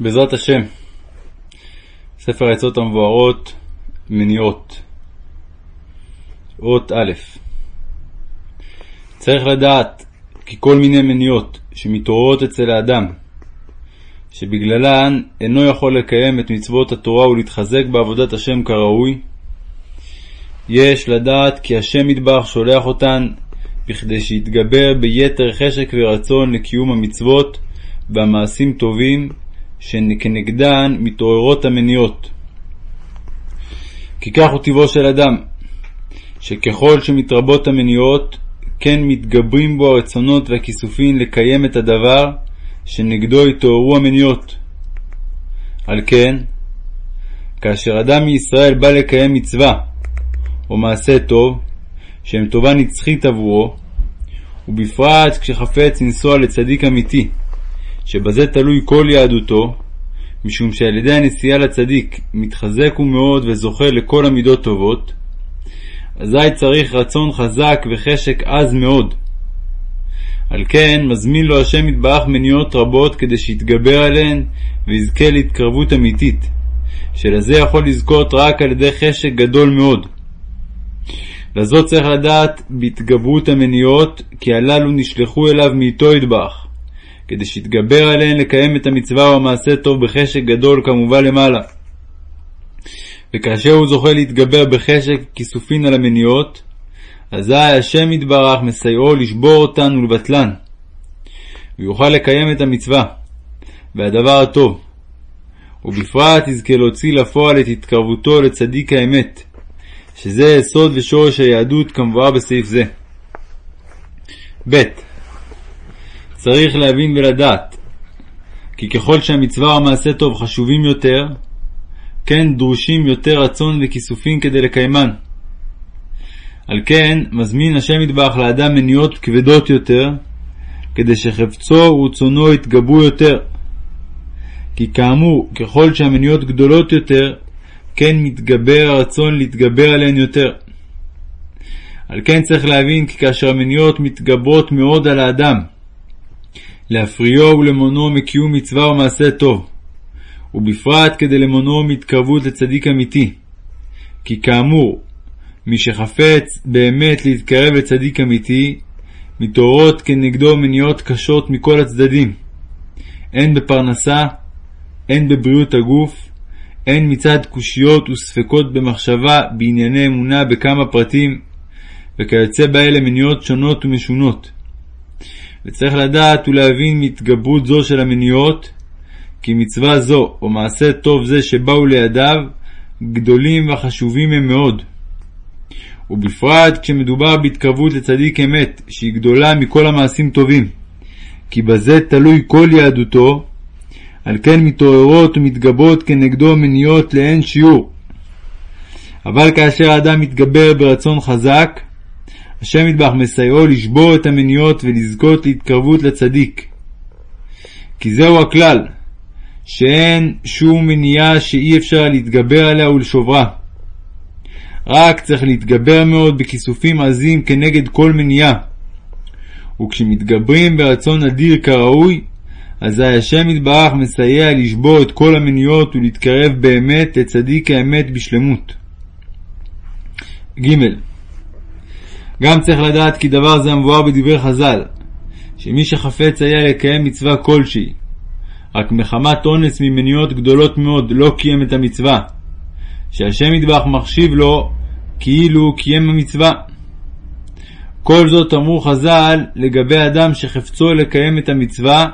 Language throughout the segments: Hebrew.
בעזרת השם, ספר העצות המבוארות, מניעות, אות א' צריך לדעת כי כל מיני מניעות שמתעוררות אצל האדם, שבגללן אינו יכול לקיים את מצוות התורה ולהתחזק בעבודת השם כראוי, יש לדעת כי השם מטבח שולח אותן בכדי שיתגבר ביתר חשק ורצון לקיום המצוות והמעשים טובים שכנגדן מתעוררות המניעות. כי כך הוא טבעו של אדם, שככל שמתרבות המניעות, כן מתגברים בו הרצונות והכיסופים לקיים את הדבר שנגדו התעוררו המניעות. על כן, כאשר אדם מישראל בא לקיים מצווה או מעשה טוב, שהם טובה נצחית עבורו, ובפרט כשחפץ לנסוע לצדיק אמיתי, שבזה תלוי כל יהדותו, משום שעל ידי הנסיעה לצדיק מתחזק הוא מאוד וזוכה לכל המידות טובות, אזי צריך רצון חזק וחשק עז מאוד. על כן מזמין לו השם יתברך מניעות רבות כדי שיתגבר עליהן ויזכה להתקרבות אמיתית, שלזה יכול לזכות רק על ידי חשק גדול מאוד. לזאת צריך לדעת בהתגברות המניעות, כי הללו נשלחו אליו מאיתו ידבח, כדי שיתגבר עליהן לקיים את המצווה או המעשה טוב בחשק גדול כמובן למעלה. וכאשר הוא זוכה להתגבר בחשק כיסופין על המניעות, אזי השם יתברך מסייעו לשבור אותן ולבטלן, ויוכל לקיים את המצווה, והדבר הטוב, ובפרט יזכה להוציא לפועל את התקרבותו לצדיק האמת, שזה יסוד ושורש היהדות כמבואר בסעיף זה. ב. צריך להבין ולדעת כי ככל שהמצווה המעשה טוב חשובים יותר, כן דרושים יותר רצון וכיסופים כדי לקיימן. על כן מזמין השם יתברך לאדם מניעות כבדות יותר, כדי שחפצו ורצונו יתגברו יותר. כי כאמור, ככל שהמניעות גדולות יותר, כן מתגבר הרצון להתגבר עליהן יותר. על כן צריך להבין כי כאשר המניעות מתגברות מאוד על האדם, להפריעו ולמונעו מקיום מצווה או מעשה טוב, ובפרט כדי למונעו מהתקרבות לצדיק אמיתי. כי כאמור, מי שחפץ באמת להתקרב לצדיק אמיתי, מתעוררות כנגדו מניעות קשות מכל הצדדים, הן בפרנסה, הן בבריאות הגוף, הן מצד קושיות וספקות במחשבה בענייני אמונה בכמה פרטים, וכיוצא באלה מניעות שונות ומשונות. וצריך לדעת ולהבין מהתגברות זו של המניעות, כי מצווה זו או מעשה טוב זה שבאו לידיו, גדולים וחשובים הם מאוד. ובפרט כשמדובר בהתקרבות לצדיק אמת, שהיא גדולה מכל המעשים טובים, כי בזה תלוי כל יהדותו, על כן מתעוררות ומתגברות כנגדו מניעות לאין שיעור. אבל כאשר האדם מתגבר ברצון חזק, השם ידבח מסייעו לשבור את המניעות ולזכות להתקרבות לצדיק. כי זהו הכלל, שאין שום מניעה שאי אפשר להתגבר עליה ולשוברה. רק צריך להתגבר מאוד בכיסופים עזים כנגד כל מניעה. וכשמתגברים ברצון אדיר כראוי, אזי השם יתברך מסייע לשבור את כל המניעות ולהתקרב באמת לצדיק האמת בשלמות. ג. גם צריך לדעת כי דבר זה המבואר בדברי חז"ל, שמי שחפץ היה לקיים מצווה כלשהי, רק מחמת אונס ממניעות גדולות מאוד לא קיים את המצווה, שהשם יתברך מחשיב לו כאילו קיים המצווה. כל זאת אמרו חז"ל לגבי אדם שחפצו לקיים את המצווה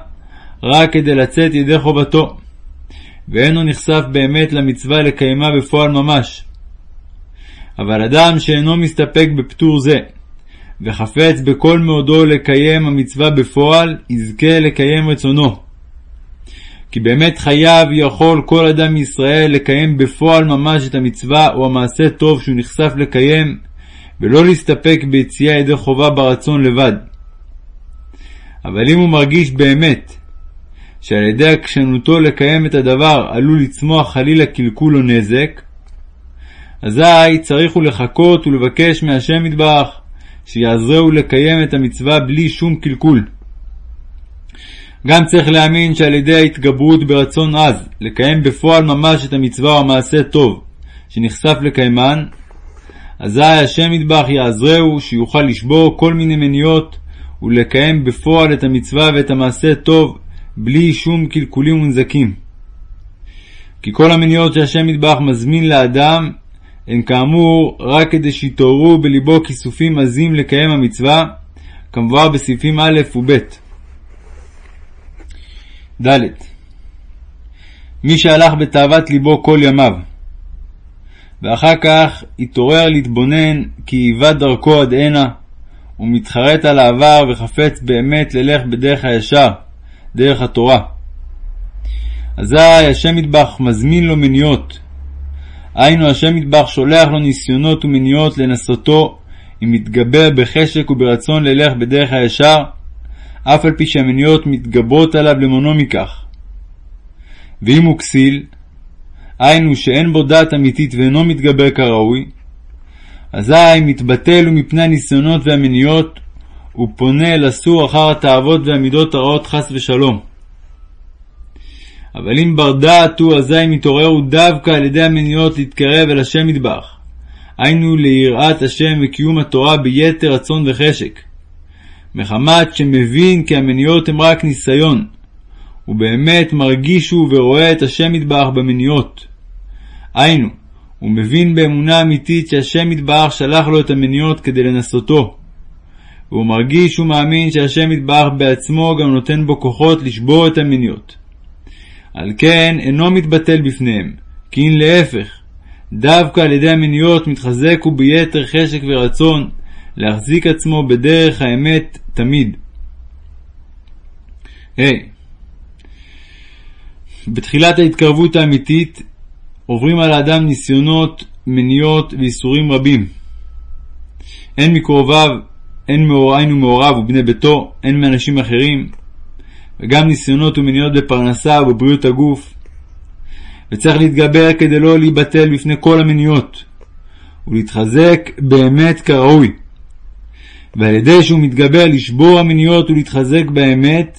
רק כדי לצאת ידי חובתו, ואינו נחשף באמת למצווה לקיימה בפועל ממש. אבל אדם שאינו מסתפק בפטור זה, וחפץ בכל מאודו לקיים המצווה בפועל, יזכה לקיים רצונו. כי באמת חייב יכול כל אדם מישראל לקיים בפועל ממש את המצווה או המעשה טוב שהוא נחשף לקיים, ולא להסתפק ביציאה ידי חובה ברצון לבד. אבל אם הוא מרגיש באמת שעל ידי עקשנותו לקיים את הדבר עלול לצמוח חלילה קלקול או נזק, אזי צריך הוא לחכות ולבקש מהשם יתברך שיעזרהו לקיים את המצווה בלי שום קלקול. גם צריך להאמין שעל ידי ההתגברות ברצון עז לקיים בפועל ממש את המצווה או המעשה טוב שנחשף לקיימן, אזי השם ידבח יעזרהו שיוכל לשבור כל מיני מניעות ולקיים בפועל את המצווה ואת המעשה טוב בלי שום קלקולים ונזקים. כי כל המניעות שהשם ידבח מזמין לאדם הן כאמור רק כדי שיתעוררו בלבו כיסופים עזים לקיים המצווה, כמבואר בסעיפים א' וב'. ד. מי שהלך בתאוות ליבו כל ימיו, ואחר כך התעורר להתבונן כי היווה דרכו עד הנה, ומתחרט על העבר וחפץ באמת ללך בדרך הישר, דרך התורה. אזי השם מטבח מזמין לו מניעות. היינו השם מטבח שולח לו ניסיונות ומניעות לנסותו, אם מתגבר בחשק וברצון ללך בדרך הישר, אף על פי שהמניעות מתגברות עליו למונו מכך. ואם הוא כסיל, היינו שאין בו דעת אמיתית ואינו מתגבר כראוי, אזי מתבטל הוא מפני הניסיונות והמניעות, ופונה אל אסור אחר התאוות והמידות הרעות חס ושלום. אבל אם בר דעת הוא, אזי מתעורר הוא דווקא על ידי המניעות להתקרב אל השם מטבח. היינו ליראת השם וקיום התורה ביתר רצון וחשק. מחמת שמבין כי המניעות הם רק ניסיון, ובאמת מרגיש הוא ורואה את השם מטבח במניעות. היינו, הוא מבין באמונה אמיתית שהשם יתברך שלח לו את המניעות כדי לנסותו. והוא מרגיש ומאמין שהשם יתברך בעצמו גם נותן בו כוחות לשבור את המניעות. על כן אינו מתבטל בפניהם, כי אם להפך, דווקא על ידי המניעות מתחזק הוא ביתר חשק ורצון להחזיק עצמו בדרך האמת תמיד. ה. Hey. בתחילת ההתקרבות האמיתית עוברים על האדם ניסיונות, מניעות ואיסורים רבים. הן מקרוביו, הן היינו מעורב ובני ביתו, הן מאנשים אחרים, וגם ניסיונות ומניעות בפרנסה ובבריאות הגוף. וצריך להתגבר כדי לא להיבטל בפני כל המניעות, ולהתחזק באמת כראוי. ועל ידי שהוא מתגבר לשבור המניעות ולהתחזק באמת,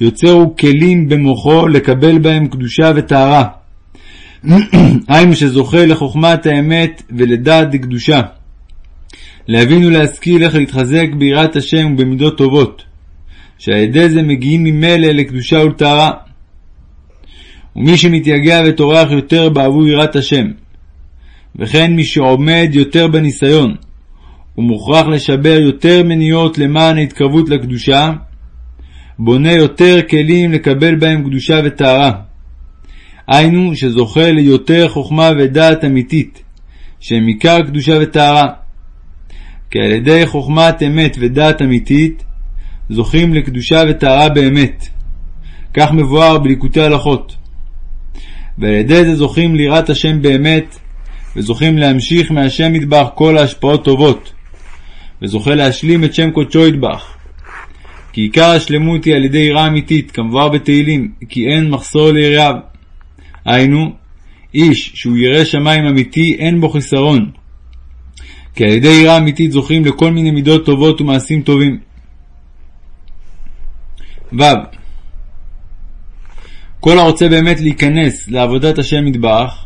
יוצר הוא כלים במוחו לקבל בהם קדושה וטהרה. היינו שזוכה לחוכמת האמת ולדעת דקדושה. להבין ולהשכיל איך להתחזק ביראת השם ובמידות טובות, שעל ידי זה מגיעים ממילא לקדושה ולטהרה. ומי שמתייגע וטורח יותר בעבור יראת השם, וכן מי שעומד יותר בניסיון, ומוכרח לשבר יותר מניעות למען ההתקרבות לקדושה, בונה יותר כלים לקבל בהם קדושה וטהרה. היינו שזוכה ליותר חוכמה ודעת אמיתית, שהם עיקר קדושה וטהרה. כי על ידי חוכמת אמת ודעת אמיתית, זוכים לקדושה וטהרה באמת. כך מבואר בליקוטי הלכות. ועל ידי זה זוכים ליראת השם באמת, וזוכים להמשיך מהשם מטבח כל ההשפעות טובות, וזוכה להשלים את שם קודשו יטבח. כי עיקר השלמות היא על ידי יראה אמיתית, כמבואר בתהילים, כי אין מחסור ליראיו. היינו, איש שהוא ירא שמיים אמיתי, אין בו חיסרון. כי על ידי יראה אמיתית זוכים לכל מיני מידות טובות ומעשים טובים. ו. כל הרוצה באמת להיכנס לעבודת השם מטבח,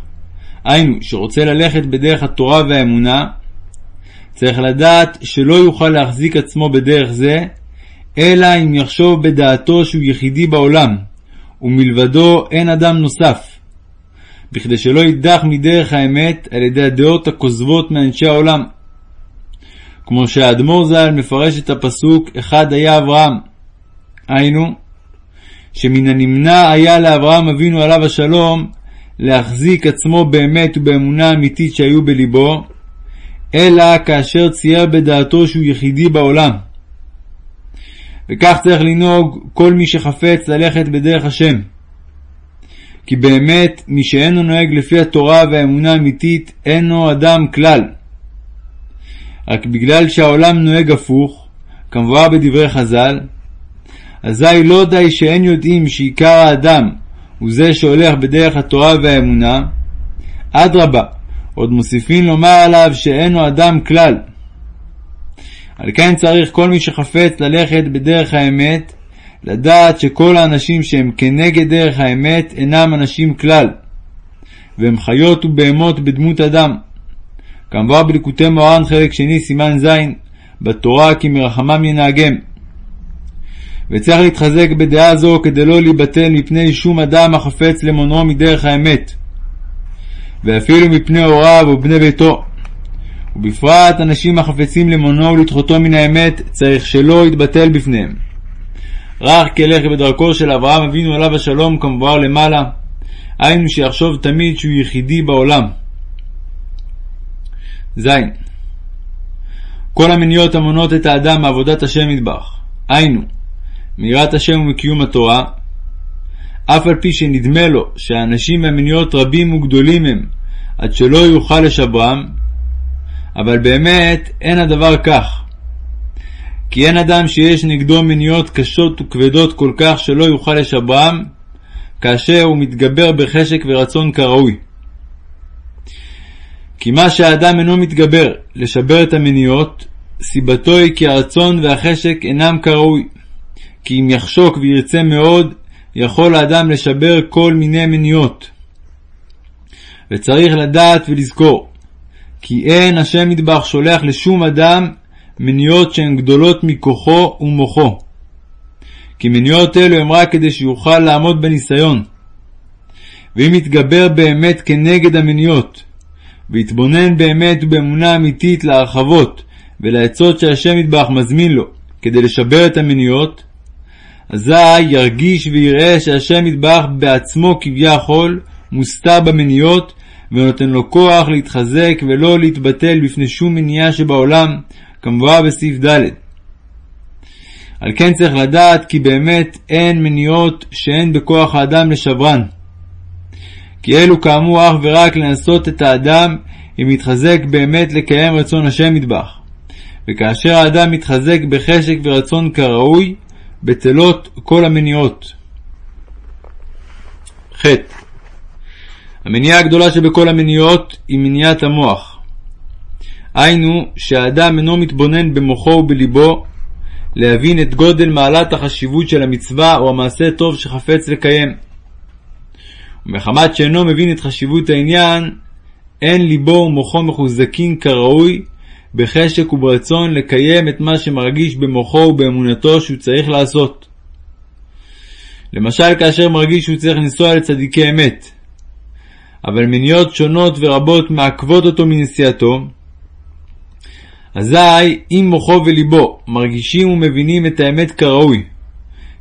היינו, שרוצה ללכת בדרך התורה והאמונה, צריך לדעת שלא יוכל להחזיק עצמו בדרך זה, אלא אם יחשוב בדעתו שהוא יחידי בעולם, ומלבדו אין אדם נוסף. בכדי שלא יידח מדרך האמת על ידי הדעות הכוזבות מאנשי העולם. כמו שהאדמו"ר ז"ל מפרש את הפסוק "אחד היה אברהם", היינו, שמן הנמנע היה לאברהם אבינו עליו השלום להחזיק עצמו באמת ובאמונה אמיתית שהיו בליבו, אלא כאשר צייר בדעתו שהוא יחידי בעולם. וכך צריך לנהוג כל מי שחפץ ללכת בדרך השם. כי באמת מי שאינו נוהג לפי התורה והאמונה האמיתית אינו אדם כלל. רק בגלל שהעולם נוהג הפוך, כמבואר בדברי חז"ל, אזי לא די שאין יודעים שעיקר האדם הוא זה שהולך בדרך התורה והאמונה, אדרבה, עוד מוסיפים לומר עליו שאינו אדם כלל. על כן צריך כל מי שחפץ ללכת בדרך האמת, לדעת שכל האנשים שהם כנגד דרך האמת אינם אנשים כלל, והם חיות ובהמות בדמות אדם. כמובן בליקוטי מוהר"ן חלק שני סימן ז' בתורה כי מרחמם ינהגם. וצריך להתחזק בדעה זו כדי לא להיבטל מפני שום אדם החפץ למונעו מדרך האמת, ואפילו מפני הוריו ובני ביתו. ובפרט אנשים החפצים למונעו ולדחותו מן האמת, צריך שלא יתבטל בפניהם. רך כלך בדרכו של אברהם אבינו עליו השלום כמבואר למעלה, היינו שיחשוב תמיד שהוא יחידי בעולם. ז. כל המניות המונות את האדם מעבודת השם מטבח, היינו, מיראת השם ומקיום התורה, אף על פי שנדמה לו שהאנשים והמניות רבים וגדולים הם, עד שלא יוכל לשברם, אבל באמת אין הדבר כך. כי אין אדם שיש נגדו מניות קשות וכבדות כל כך שלא יוכל לשברם, כאשר הוא מתגבר בחשק ורצון כראוי. כי מה שהאדם אינו מתגבר לשבר את המניות, סיבתו היא כי הרצון והחשק אינם כראוי. כי אם יחשוק וירצה מאוד, יכול האדם לשבר כל מיני מניות. וצריך לדעת ולזכור, כי אין השם מטבח שולח לשום אדם מניות שהן גדולות מכוחו ומוחו. כי מניות אלו הם רק כדי שיוכל לעמוד בניסיון. ואם יתגבר באמת כנגד המניות, ויתבונן באמת ובאמונה אמיתית להרחבות ולעצות שהשם יטבח מזמין לו כדי לשבר את המניות, אזי ירגיש ויראה שהשם יטבח בעצמו כביכול מוסתר במניות ונותן לו כוח להתחזק ולא להתבטל בפני שום מניעה שבעולם, כמובן בסעיף ד'. על כן צריך לדעת כי באמת אין מניעות שאין בכוח האדם לשברן. כי אלו כאמור אך ורק לנסות את האדם אם יתחזק באמת לקיים רצון השם מטבח. וכאשר האדם מתחזק בחשק ורצון כראוי, בטלות כל המניעות. ח. המניעה הגדולה שבכל המניעות היא מניעת המוח. היינו שהאדם אינו מתבונן במוחו ובליבו להבין את גודל מעלת החשיבות של המצווה או המעשה טוב שחפץ לקיים. ומחמת שאינו מבין את חשיבות העניין, אין ליבו ומוחו מחוזקים כראוי בחשק וברצון לקיים את מה שמרגיש במוחו ובאמונתו שהוא צריך לעשות. למשל כאשר מרגיש שהוא צריך לנסוע לצדיקי אמת, אבל מניות שונות ורבות מעכבות אותו מנסיעתו, אזי אם מוחו וליבו מרגישים ומבינים את האמת כראוי,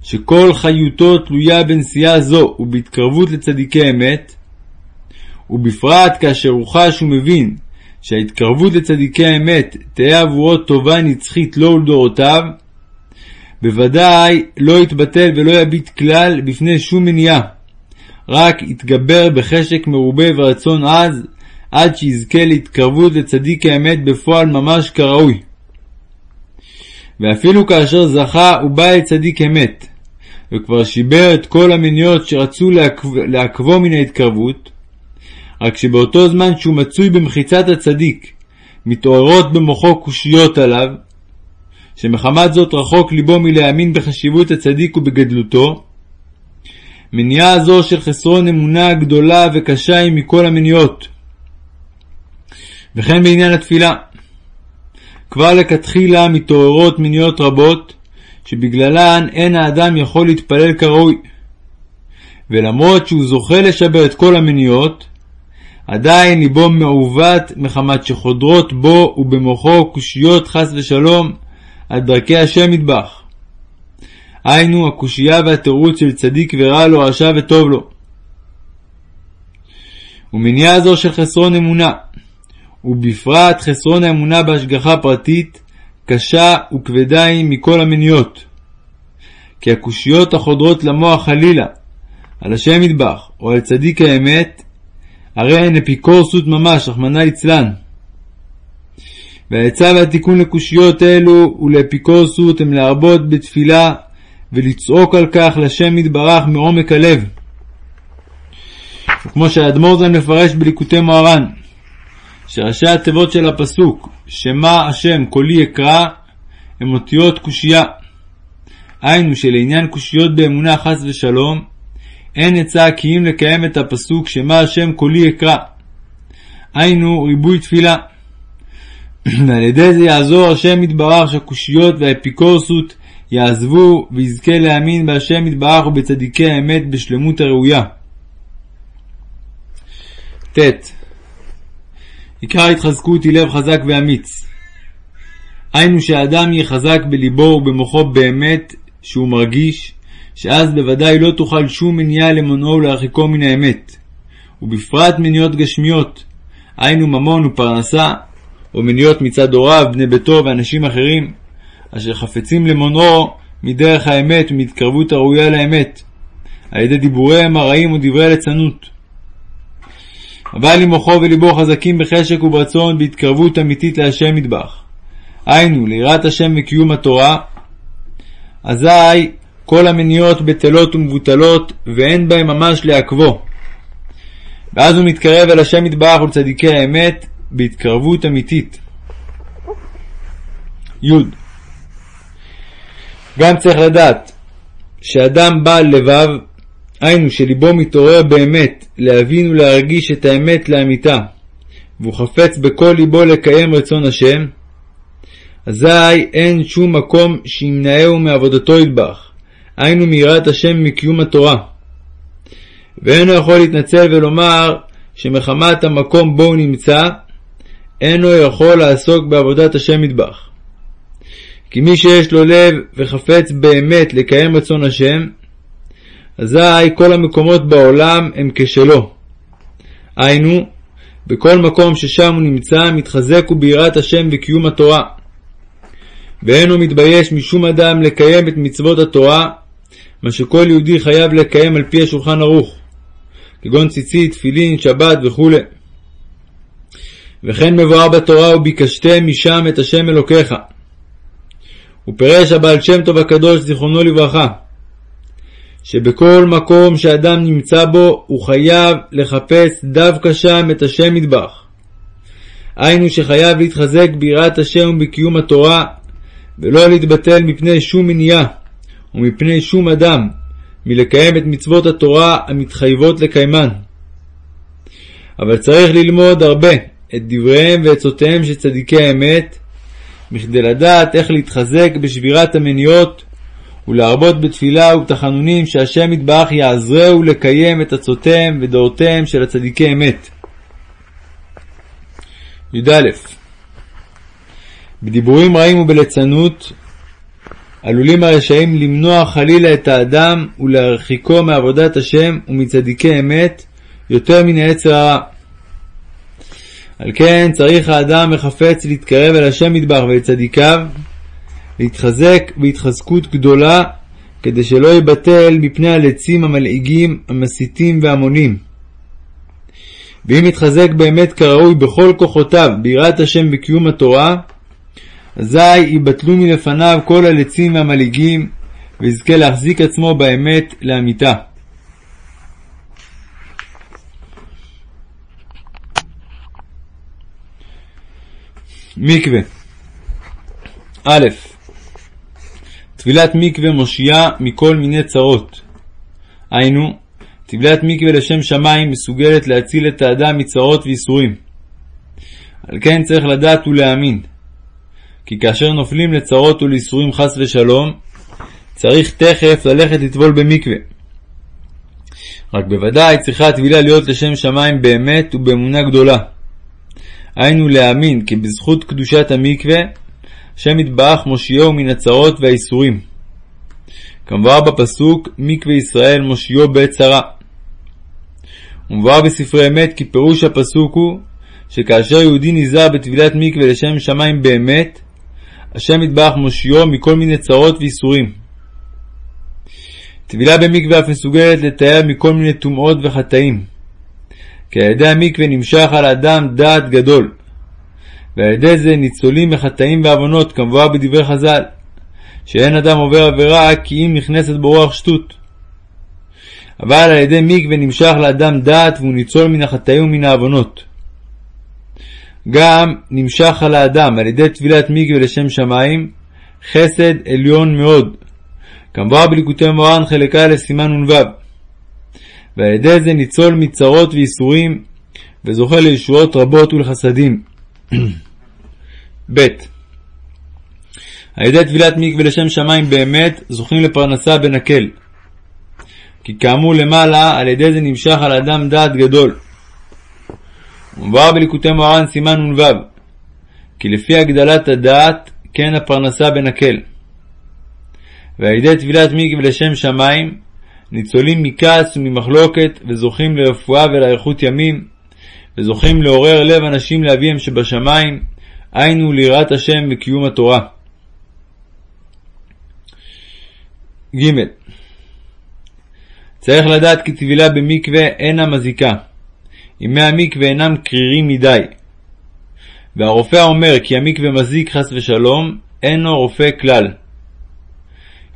שכל חיותו תלויה בנסיעה זו ובהתקרבות לצדיקי אמת, ובפרט כאשר הוא חש ומבין שההתקרבות לצדיקי האמת תהא עבורו טובה נצחית לו ולדורותיו, בוודאי לא יתבטל ולא יביט כלל בפני שום מניעה, רק יתגבר בחשק מרובה ורצון עז, עד שיזכה להתקרבות לצדיק האמת בפועל ממש כראוי. ואפילו כאשר זכה ובא אל צדיק אמת, וכבר שיבר את כל המניות שרצו לעכב, לעכבו מן ההתקרבות, רק שבאותו זמן שהוא מצוי במחיצת הצדיק, מתעוררות במוחו קושיות עליו, שמחמת זאת רחוק ליבו מלהאמין בחשיבות הצדיק ובגדלותו, מניעה זו של חסרון אמונה גדולה וקשה היא מכל המניעות. וכן בעניין התפילה. כבר לכתחילה מתעוררות מניעות רבות, שבגללן אין האדם יכול להתפלל כראוי. ולמרות שהוא זוכה לשבר את כל המניעות, עדיין ליבו מעוות מחמת שחודרות בו ובמוחו קושיות חס ושלום על דרכי השם מטבח. היינו הקושייה והתירוץ של צדיק ורע לו, רשע וטוב לו. ומניעה זו של חסרון אמונה, ובפרט חסרון האמונה בהשגחה פרטית, קשה וכבדה היא מכל המניות. כי הקושיות החודרות למוח חלילה, על השם מטבח, או על צדיק האמת, הרי הן אפיקורסות ממש, רחמנא ליצלן. והעצה והתיקון לקושיות אלו ולאפיקורסות הם להרבות בתפילה ולצעוק על כך לשם יתברך מעומק הלב. וכמו שהאדמו"ר זן מפרש בליקוטי מוהר"ן, שראשי התיבות של הפסוק "שמע השם קולי אקרא" הם אותיות קושייה. היינו שלעניין קושיות באמונה חס ושלום, אין עצה כי אם לקיים את הפסוק שמע השם קולי אקרא. היינו ריבוי תפילה. ועל ידי זה יעזור השם יתברך שהקושיות והאפיקורסות יעזבו ויזכה להאמין בהשם יתברך ובצדיקי האמת בשלמות הראויה. ט. עיקר ההתחזקות היא לב חזק ואמיץ. היינו שהאדם יהיה חזק בליבו ובמוחו באמת שהוא מרגיש, שאז בוודאי לא תוכל שום מניעה למונעו ולהרחיקו מן האמת, ובפרט מניעות גשמיות, היינו ממון ופרנסה, או מניעות מצד הוריו, בני ביתו ואנשים אחרים, אשר חפצים למונעו מדרך האמת ומהתקרבות הראויה לאמת, על ידי דיבוריהם הרעים ודברי הליצנות. אבל אם מוחו וליבו חזקים בחשק וברצון בהתקרבות אמיתית להשם מטבח, היינו ליראת השם וקיום התורה, אזי כל המניעות בטלות ומבוטלות, ואין בהם ממש לעכבו. ואז הוא מתקרב אל השם מטבח ולצדיקי האמת בהתקרבות אמיתית. י. גם צריך לדעת שאדם בעל לבב, היינו שליבו מתעורר באמת להבין ולהרגיש את האמת לאמיתה, והוא חפץ בכל ליבו לקיים רצון השם, אזי אין שום מקום שימנעהו מעבודתו ידבח, היינו מיראת השם מקיום התורה. ואינו יכול להתנצל ולומר שמחמת המקום בו הוא נמצא, אינו יכול לעסוק בעבודת השם מטבח. כי מי שיש לו לב וחפץ באמת לקיים רצון השם, אזי כל המקומות בעולם הם כשלו. היינו, בכל מקום ששם הוא נמצא, מתחזק הוא ביראת השם וקיום התורה. ואינו מתבייש משום אדם לקיים את מצוות התורה, מה שכל יהודי חייב לקיים על פי השולחן ערוך, כגון ציצית, תפילין, שבת וכו'. וכן מבואר בתורה וביקשתם משם את השם אלוקיך. ופרש הבעל שם טוב הקדוש זיכרונו לברכה, שבכל מקום שאדם נמצא בו הוא חייב לחפש דווקא שם את השם מטבח. היינו שחייב להתחזק ביראת השם ובקיום התורה, ולא להתבטל מפני שום מניעה ומפני שום אדם מלקיים את מצוות התורה המתחייבות לקיימן. אבל צריך ללמוד הרבה את דבריהם ועצותיהם של צדיקי האמת, מכדי לדעת איך להתחזק בשבירת המניעות ולהרבות בתפילה ובתחנונים שהשם יתברך יעזרהו לקיים את עצותיהם ודעותיהם של הצדיקי אמת. י"א בדיבורים רעים ובליצנות עלולים הרשעים למנוע חלילה את האדם ולהרחיקו מעבודת השם ומצדיקי אמת יותר מן העצר הרע. על כן צריך האדם החפץ להתקרב אל השם מטבח ואל צדיקיו, להתחזק בהתחזקות גדולה, כדי שלא יבטל מפני הלצים המלעיגים, המסיתים והמונים. ואם יתחזק באמת כראוי בכל כוחותיו ביראת השם וקיום התורה, אזי יבטלו מלפניו כל הלצים והמלעיגים, ויזכה להחזיק עצמו באמת לאמיתה. מקווה א. טבילת מקווה מושיעה מכל מיני צרות. היינו, טבילת מקווה לשם שמיים מסוגלת להציל את האדם מצרות וייסורים. על כן צריך לדעת ולהאמין, כי כאשר נופלים לצרות ולייסורים חס ושלום, צריך תכף ללכת לטבול במקווה. רק בוודאי צריכה הטבילה להיות לשם שמיים באמת ובאמונה גדולה. היינו להאמין כי בזכות קדושת המקווה, השם יתברך מושיעו מן הצרות והאיסורים. כמובן בפסוק מקווה ישראל מושיעו בעת צרה. ומבואר בספרי אמת כי פירוש הפסוק הוא שכאשר יהודי נזהר בטבילת מקווה לשם שמיים באמת, השם יתברך מושיעו מכל מיני צרות ואיסורים. טבילה במקווה אף מסוגלת לתאר מכל מיני טומאות וחטאים. כי על ידי המקווה נמשך על האדם דעת גדול, ועל ידי זה ניצולים מחטאים ועוונות, כמבואר בדברי חז"ל, שאין אדם עובר עבירה כי אם נכנסת בו רוח שטות. אבל על ידי מקווה נמשך לאדם דעת והוא ניצול מן החטאים ומן העוונות. גם נמשך על האדם על ידי טבילת מקווה לשם שמיים חסד עליון מאוד, כמבואר בליקוטי מוהר"ן חלק א' סימן נ"ו ועל ידי זה ניצול מצרות וייסורים וזוכה לישועות רבות ולחסדים. ב. על ידי טבילת מקווה לשם שמיים באמת זוכים לפרנסה בנקל. כי כאמור למעלה, על ידי זה נמשך על אדם דעת גדול. ומבואר בליקוטי מוהר"ן סימן נ"ו כי לפי הגדלת הדעת כן הפרנסה בנקל. ועל ידי טבילת מקווה לשם שמיים ניצולים מכעס וממחלוקת וזוכים לרפואה ולאריכות ימים וזוכים לעורר לב אנשים לאביהם שבשמיים היינו ליראת השם וקיום התורה. ג. צריך לדעת כי טבילה במקווה אינה מזיקה, אם מי המקווה אינם קרירים מדי. והרופא האומר כי המקווה מזיק חס ושלום, אינו רופא כלל.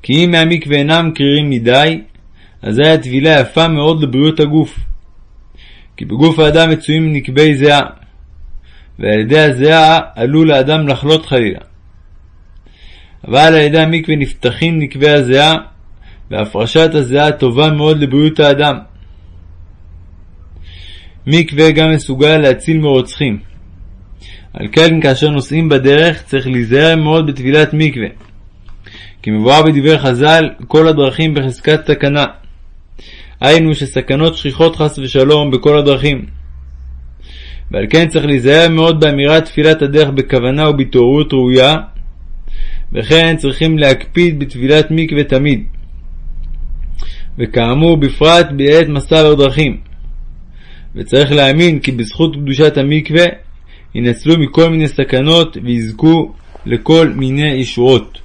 כי אם מהמקווה אינם קרירים מדי, אזי הטבילה יפה מאוד לבריאות הגוף. כי בגוף האדם מצויים נקבי זיעה, ועל ידי הזיעה עלול האדם לחלות חלילה. אבל על ידי המקווה נפתחים נקבי הזיעה, והפרשת הזיעה טובה מאוד לבריאות האדם. מקווה גם מסוגל להציל מרוצחים. על כן כאשר נוסעים בדרך צריך להיזהר מאוד בטבילת מקווה. כי מבואר בדברי חז"ל כל הדרכים בחזקת סכנה. היינו שסכנות שכיחות חס ושלום בכל הדרכים. ועל כן צריך להיזהר מאוד באמירת תפילת הדרך בכוונה ובהתעוררות ראויה, וכן צריכים להקפיד בטבילת מקווה תמיד. וכאמור בפרט בעת מסע בדרכים. וצריך להאמין כי בזכות קדושת המקווה ינצלו מכל מיני סכנות ויזכו לכל מיני ישועות.